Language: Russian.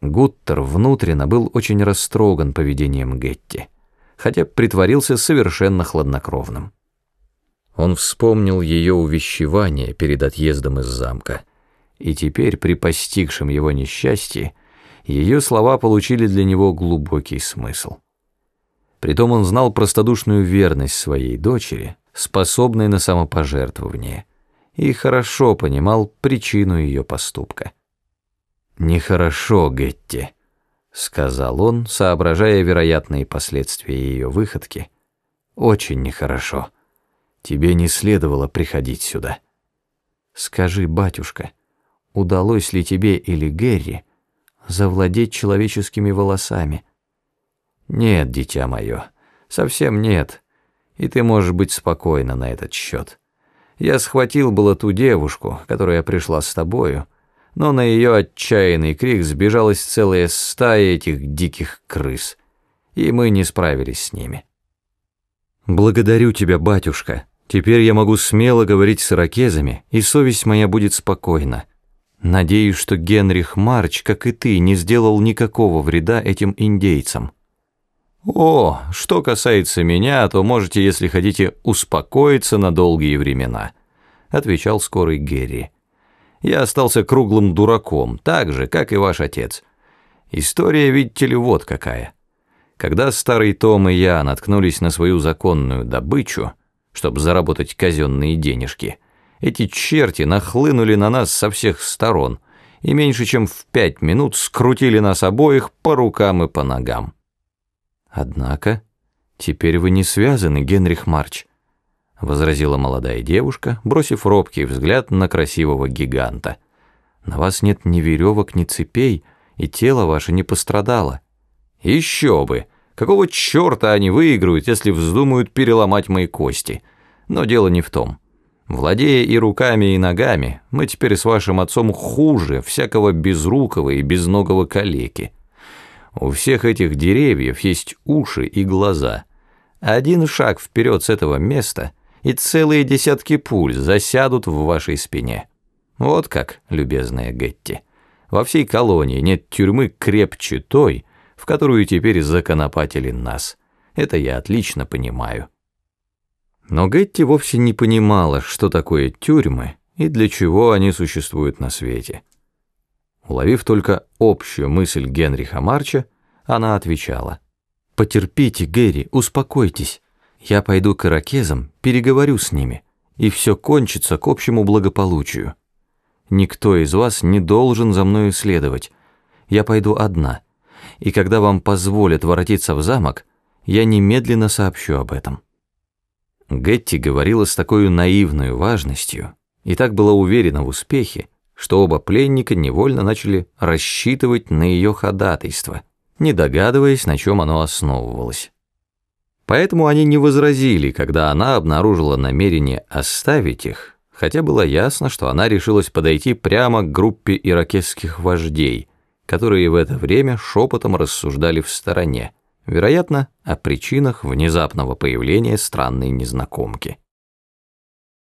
Гуттер внутренно был очень растроган поведением Гетти, хотя притворился совершенно хладнокровным. Он вспомнил ее увещевание перед отъездом из замка, и теперь при постигшем его несчастье ее слова получили для него глубокий смысл. Притом он знал простодушную верность своей дочери, способной на самопожертвование, и хорошо понимал причину ее поступка. «Нехорошо, Гетти», — сказал он, соображая вероятные последствия ее выходки. «Очень нехорошо. Тебе не следовало приходить сюда». «Скажи, батюшка, удалось ли тебе или Герри завладеть человеческими волосами?» «Нет, дитя мое, совсем нет, и ты можешь быть спокойна на этот счет. Я схватил было ту девушку, которая пришла с тобою, — но на ее отчаянный крик сбежалась целая стая этих диких крыс, и мы не справились с ними. «Благодарю тебя, батюшка. Теперь я могу смело говорить с иракезами, и совесть моя будет спокойна. Надеюсь, что Генрих Марч, как и ты, не сделал никакого вреда этим индейцам». «О, что касается меня, то можете, если хотите, успокоиться на долгие времена», отвечал скорый Герри я остался круглым дураком, так же, как и ваш отец. История, видите ли, вот какая. Когда старый Том и я наткнулись на свою законную добычу, чтобы заработать казенные денежки, эти черти нахлынули на нас со всех сторон и меньше чем в пять минут скрутили нас обоих по рукам и по ногам. Однако, теперь вы не связаны, Генрих Марч, — возразила молодая девушка, бросив робкий взгляд на красивого гиганта. «На вас нет ни веревок, ни цепей, и тело ваше не пострадало». «Еще бы! Какого черта они выиграют, если вздумают переломать мои кости? Но дело не в том. Владея и руками, и ногами, мы теперь с вашим отцом хуже всякого безрукого и безногого калеки. У всех этих деревьев есть уши и глаза. Один шаг вперед с этого места — и целые десятки пуль засядут в вашей спине. Вот как, любезная Гетти. Во всей колонии нет тюрьмы крепче той, в которую теперь законопатили нас. Это я отлично понимаю. Но Гетти вовсе не понимала, что такое тюрьмы и для чего они существуют на свете. Уловив только общую мысль Генриха Марча, она отвечала. «Потерпите, Гэри, успокойтесь. Я пойду к иракезам, переговорю с ними, и все кончится к общему благополучию. Никто из вас не должен за мною следовать. Я пойду одна, и когда вам позволят воротиться в замок, я немедленно сообщу об этом». Гетти говорила с такой наивной важностью и так была уверена в успехе, что оба пленника невольно начали рассчитывать на ее ходатайство, не догадываясь, на чем оно основывалось. Поэтому они не возразили, когда она обнаружила намерение оставить их, хотя было ясно, что она решилась подойти прямо к группе иракесских вождей, которые в это время шепотом рассуждали в стороне, вероятно, о причинах внезапного появления странной незнакомки.